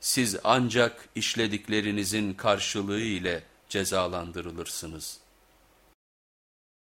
siz ancak işlediklerinizin karşılığı ile cezalandırılırsınız.''